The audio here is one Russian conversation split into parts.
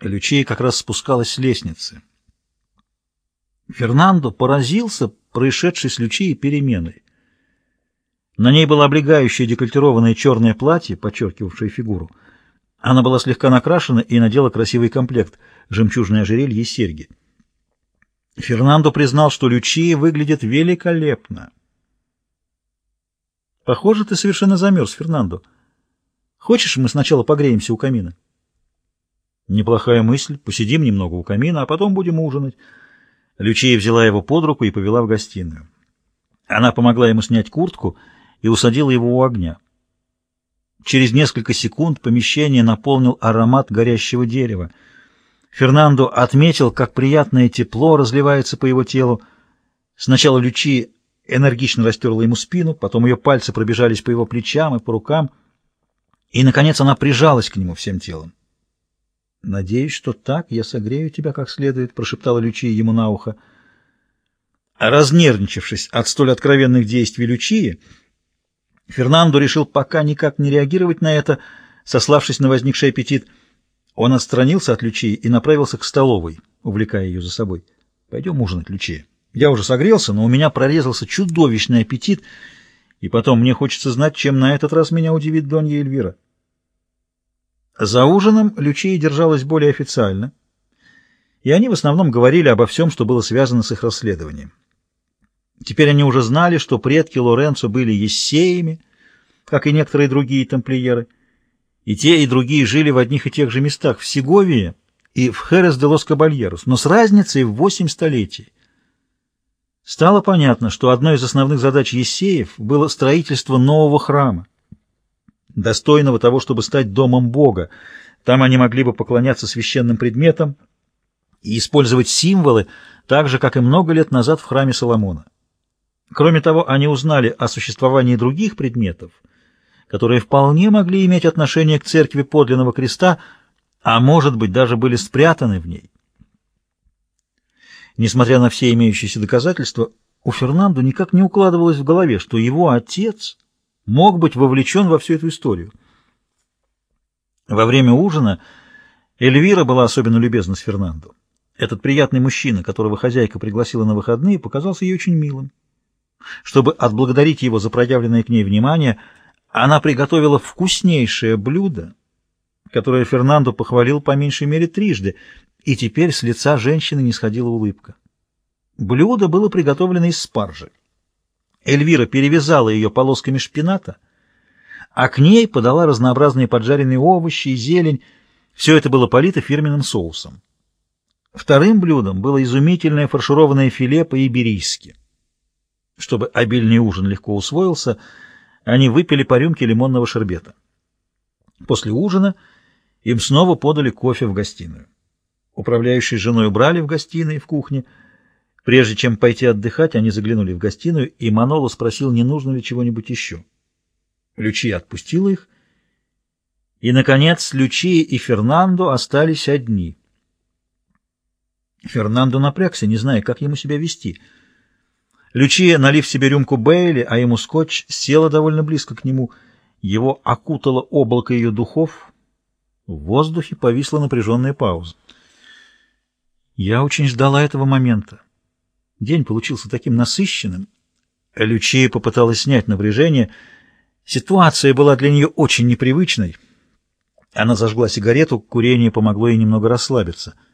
Лючия как раз спускалась с лестницы. Фернандо поразился происшедшей с Лючией переменой. На ней было облегающее декольтированное черное платье, подчеркивавшее фигуру. Она была слегка накрашена и надела красивый комплект — жемчужное ожерелье и серьги. Фернандо признал, что Лючия выглядит великолепно. «Похоже, ты совершенно замерз, Фернандо. Хочешь, мы сначала погреемся у камина?» «Неплохая мысль. Посидим немного у камина, а потом будем ужинать». Лючия взяла его под руку и повела в гостиную. Она помогла ему снять куртку и усадила его у огня. Через несколько секунд помещение наполнил аромат горящего дерева. Фернандо отметил, как приятное тепло разливается по его телу. Сначала Лючи энергично растерла ему спину, потом ее пальцы пробежались по его плечам и по рукам, и, наконец, она прижалась к нему всем телом. «Надеюсь, что так я согрею тебя как следует», — прошептала Лючия ему на ухо. Разнервничавшись от столь откровенных действий Лючии, Фернандо решил пока никак не реагировать на это, сославшись на возникший аппетит. Он отстранился от Лючии и направился к столовой, увлекая ее за собой. «Пойдем ужинать, Лючия. Я уже согрелся, но у меня прорезался чудовищный аппетит, и потом мне хочется знать, чем на этот раз меня удивит Донья Эльвира». За ужином Лючия держалась более официально, и они в основном говорили обо всем, что было связано с их расследованием. Теперь они уже знали, что предки Лоренцо были ессеями, как и некоторые другие тамплиеры, и те, и другие жили в одних и тех же местах, в Сеговии и в Херес-де-Лос-Кабальерос, но с разницей в восемь столетий. Стало понятно, что одной из основных задач ессеев было строительство нового храма, достойного того, чтобы стать домом Бога. Там они могли бы поклоняться священным предметам и использовать символы, так же, как и много лет назад в храме Соломона. Кроме того, они узнали о существовании других предметов, которые вполне могли иметь отношение к церкви подлинного креста, а может быть даже были спрятаны в ней. Несмотря на все имеющиеся доказательства, у Фернандо никак не укладывалось в голове, что его отец мог быть вовлечен во всю эту историю. Во время ужина Эльвира была особенно любезна с Фернандо. Этот приятный мужчина, которого хозяйка пригласила на выходные, показался ей очень милым. Чтобы отблагодарить его за проявленное к ней внимание, она приготовила вкуснейшее блюдо, которое Фернандо похвалил по меньшей мере трижды, и теперь с лица женщины не сходила улыбка. Блюдо было приготовлено из спаржи. Эльвира перевязала ее полосками шпината, а к ней подала разнообразные поджаренные овощи и зелень. Все это было полито фирменным соусом. Вторым блюдом было изумительное фаршированное филе по-иберийски. Чтобы обильный ужин легко усвоился, они выпили по рюмке лимонного шербета. После ужина им снова подали кофе в гостиную. Управляющий женой убрали в гостиной и в кухне. Прежде чем пойти отдыхать, они заглянули в гостиную, и Маноло спросил, не нужно ли чего-нибудь еще. Лючия отпустила их, и, наконец, Лючия и Фернандо остались одни. Фернандо напрягся, не зная, как ему себя вести — Лючия, налив себе рюмку Бейли, а ему скотч, села довольно близко к нему. Его окутало облако ее духов. В воздухе повисла напряженная пауза. Я очень ждала этого момента. День получился таким насыщенным. Лючия попыталась снять напряжение. Ситуация была для нее очень непривычной. Она зажгла сигарету, курение помогло ей немного расслабиться —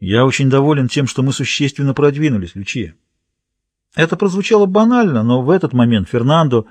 я очень доволен тем, что мы существенно продвинулись, Лючия. Это прозвучало банально, но в этот момент Фернандо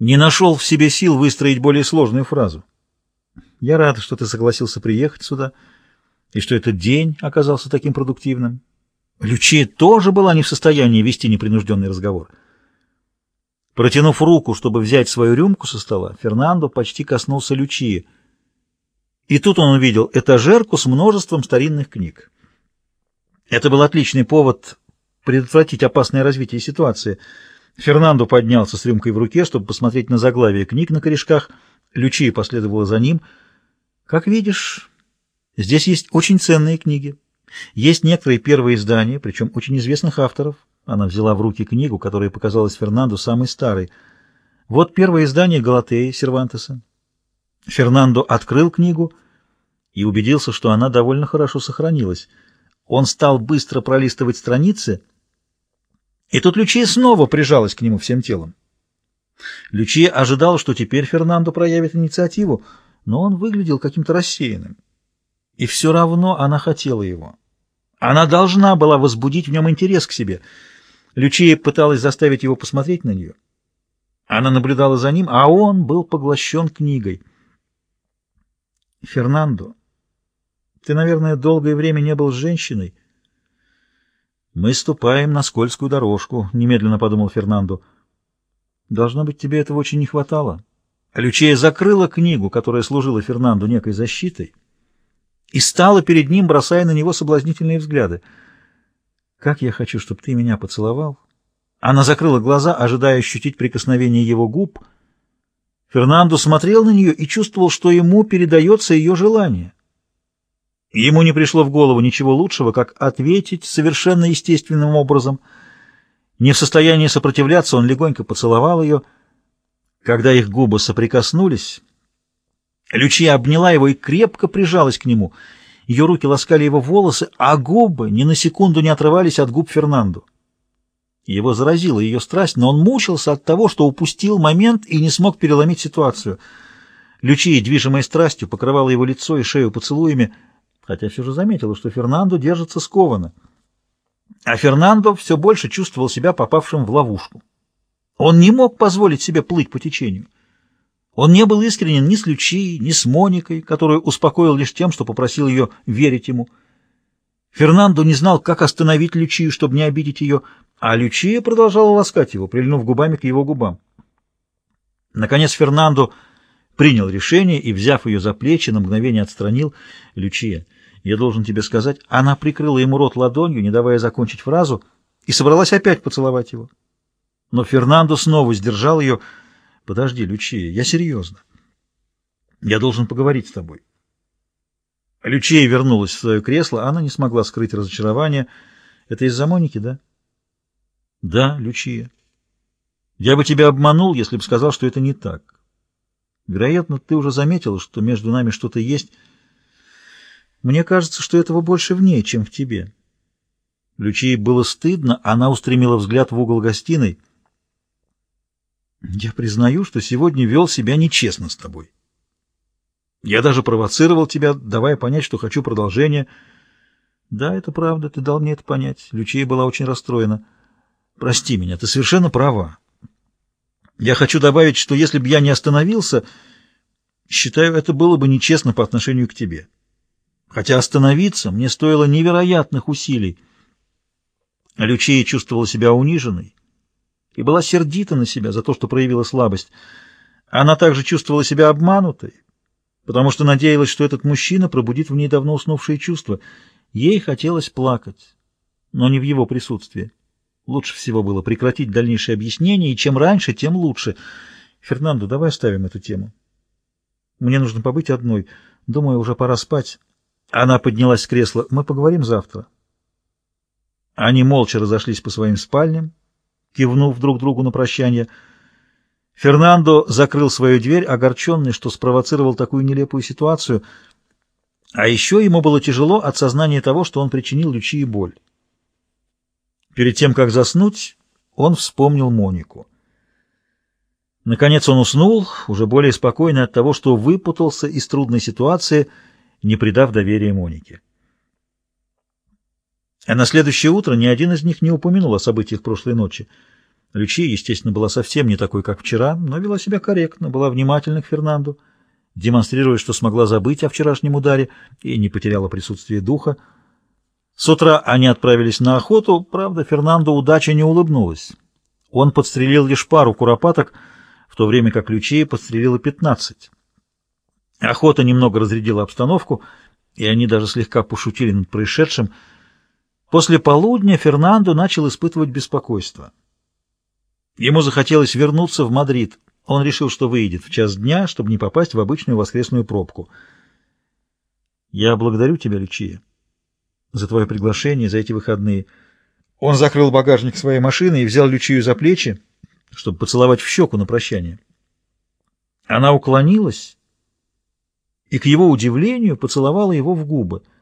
не нашел в себе сил выстроить более сложную фразу. Я рад, что ты согласился приехать сюда, и что этот день оказался таким продуктивным. Лючия тоже была не в состоянии вести непринужденный разговор. Протянув руку, чтобы взять свою рюмку со стола, Фернандо почти коснулся Лючии. И тут он увидел этажерку с множеством старинных книг. Это был отличный повод предотвратить опасное развитие ситуации. Фернандо поднялся с рюмкой в руке, чтобы посмотреть на заглавие книг на корешках. Лючия последовала за ним. Как видишь, здесь есть очень ценные книги. Есть некоторые первые издания, причем очень известных авторов. Она взяла в руки книгу, которая показалась Фернандо самой старой. Вот первое издание Галатеи Сервантеса. Фернандо открыл книгу и убедился, что она довольно хорошо сохранилась. Он стал быстро пролистывать страницы, и тут Лючия снова прижалась к нему всем телом. Лючия ожидала, что теперь Фернандо проявит инициативу, но он выглядел каким-то рассеянным. И все равно она хотела его. Она должна была возбудить в нем интерес к себе. Лючия пыталась заставить его посмотреть на нее. Она наблюдала за ним, а он был поглощен книгой. «Фернандо, ты, наверное, долгое время не был женщиной». «Мы ступаем на скользкую дорожку», — немедленно подумал Фернандо. «Должно быть, тебе этого очень не хватало». Лючея закрыла книгу, которая служила Фернанду некой защитой, и стала перед ним, бросая на него соблазнительные взгляды. «Как я хочу, чтобы ты меня поцеловал!» Она закрыла глаза, ожидая ощутить прикосновение его губ. Фернандо смотрел на нее и чувствовал, что ему передается ее желание. Ему не пришло в голову ничего лучшего, как ответить совершенно естественным образом. Не в состоянии сопротивляться, он легонько поцеловал ее — когда их губы соприкоснулись, Лючия обняла его и крепко прижалась к нему. Ее руки ласкали его волосы, а губы ни на секунду не отрывались от губ Фернанду. Его заразила ее страсть, но он мучился от того, что упустил момент и не смог переломить ситуацию. Лючия, движимая страстью, покрывала его лицо и шею поцелуями, хотя все же заметила, что Фернандо держится скованно. А Фернандо все больше чувствовал себя попавшим в ловушку. Он не мог позволить себе плыть по течению. Он не был искренен ни с Лючией, ни с Моникой, которую успокоил лишь тем, что попросил ее верить ему. Фернандо не знал, как остановить Лючию, чтобы не обидеть ее, а Лючия продолжала ласкать его, прильнув губами к его губам. Наконец Фернандо принял решение и, взяв ее за плечи, на мгновение отстранил. «Лючия, я должен тебе сказать...» Она прикрыла ему рот ладонью, не давая закончить фразу, и собралась опять поцеловать его. Но Фернандо снова сдержал ее. «Подожди, Лючия, я серьезно. Я должен поговорить с тобой». Лючия вернулась в свое кресло, она не смогла скрыть разочарование. «Это из-за Моники, да?» «Да, Лючия. Я бы тебя обманул, если бы сказал, что это не так. Вероятно, ты уже заметила, что между нами что-то есть. Мне кажется, что этого больше в ней, чем в тебе». Лючии было стыдно, она устремила взгляд в угол гостиной — я признаю, что сегодня вел себя нечестно с тобой. Я даже провоцировал тебя, давая понять, что хочу продолжения. Да, это правда, ты дал мне это понять. Лючия была очень расстроена. Прости меня, ты совершенно права. Я хочу добавить, что если бы я не остановился, считаю, это было бы нечестно по отношению к тебе. Хотя остановиться мне стоило невероятных усилий. Лючия чувствовала себя униженной и была сердита на себя за то, что проявила слабость. Она также чувствовала себя обманутой, потому что надеялась, что этот мужчина пробудит в ней давно уснувшие чувства. Ей хотелось плакать, но не в его присутствии. Лучше всего было прекратить дальнейшее объяснение, и чем раньше, тем лучше. Фернандо, давай оставим эту тему. Мне нужно побыть одной. Думаю, уже пора спать. Она поднялась с кресла. Мы поговорим завтра. Они молча разошлись по своим спальням кивнув друг другу на прощание. Фернандо закрыл свою дверь, огорченный, что спровоцировал такую нелепую ситуацию, а еще ему было тяжело от сознания того, что он причинил Лючии боль. Перед тем, как заснуть, он вспомнил Монику. Наконец он уснул, уже более спокойный от того, что выпутался из трудной ситуации, не придав доверия Монике. А на следующее утро ни один из них не упомянул о событиях прошлой ночи. Лючия, естественно, была совсем не такой, как вчера, но вела себя корректно, была внимательна к Фернанду, демонстрируя, что смогла забыть о вчерашнем ударе и не потеряла присутствие духа. С утра они отправились на охоту, правда, Фернандо удача не улыбнулась. Он подстрелил лишь пару куропаток, в то время как Лючия подстрелила пятнадцать. Охота немного разрядила обстановку, и они даже слегка пошутили над происшедшим — После полудня Фернандо начал испытывать беспокойство. Ему захотелось вернуться в Мадрид. Он решил, что выйдет в час дня, чтобы не попасть в обычную воскресную пробку. «Я благодарю тебя, Лючия, за твое приглашение, за эти выходные». Он закрыл багажник своей машины и взял Лючию за плечи, чтобы поцеловать в щеку на прощание. Она уклонилась и, к его удивлению, поцеловала его в губы —